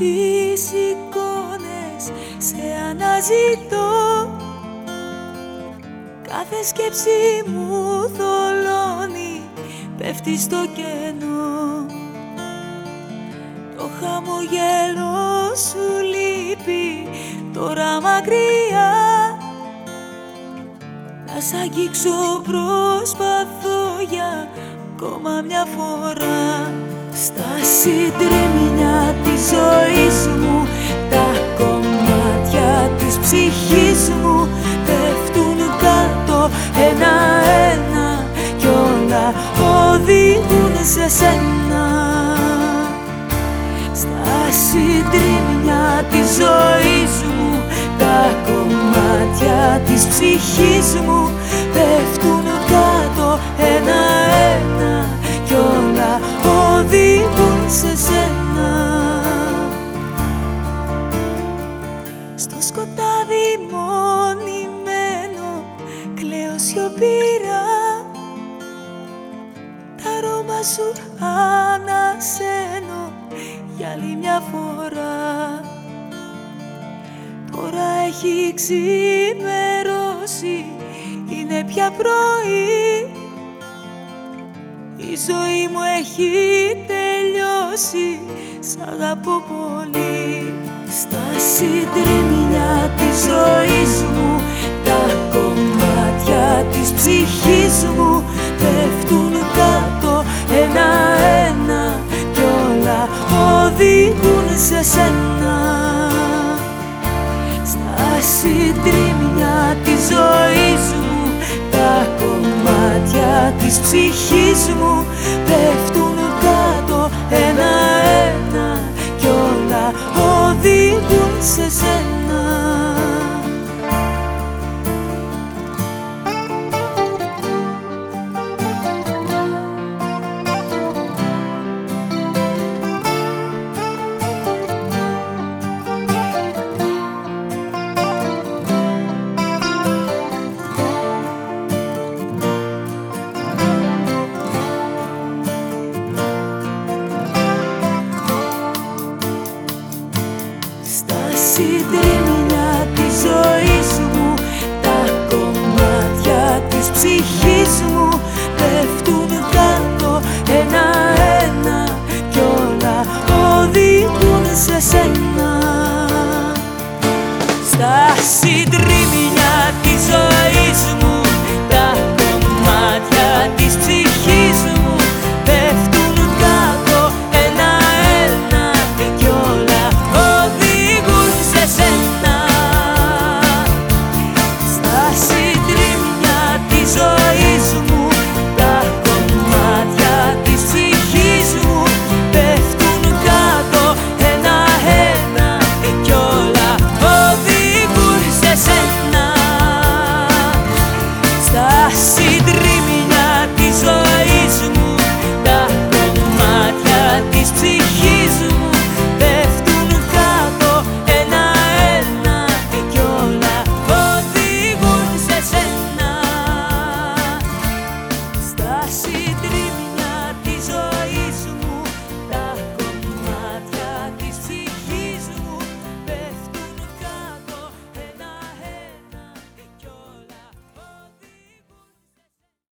τις εικόνες σε αναζητώ. Κάθε σκέψη μου θολώνει, πέφτει στο κενό. Το χαμογέλο σου λείπει τώρα μακριά. Να σ' αγγίξω προσπαθώ για ακόμα μια φορά. Στα συντριμμιά ένα-ένα Κι όλα οδηγούν σε σένα. Στα συντρίμμια της ζωής μου Τα κομμάτια της ψυχής μου Πέφτουν κάτω ένα-ένα Κι όλα οδηγούν σε σένα. Στο σκοτάδι μονημένο Κλαίω σιωπηρά Τα αρώμα σου ανασένω Για άλλη μια φορά. Τώρα έχει ξημερώσει Είναι πια πρωί. Η ζωή μου έχει τελειώσει Σ' αγαπώ πολύ. Στα συντρίμμια της ζωής μου οδηγούν σε σένα. Στα συντρίμμια της ζωής μου Τα κομμάτια της ψυχής Στα συντρίμμια της ζωής μου Τα κομμάτια της ψυχής μου Πέφτουν κάτω ένα-ένα Κι όλα οδηγούν σε σένα. Στα συντρίμμια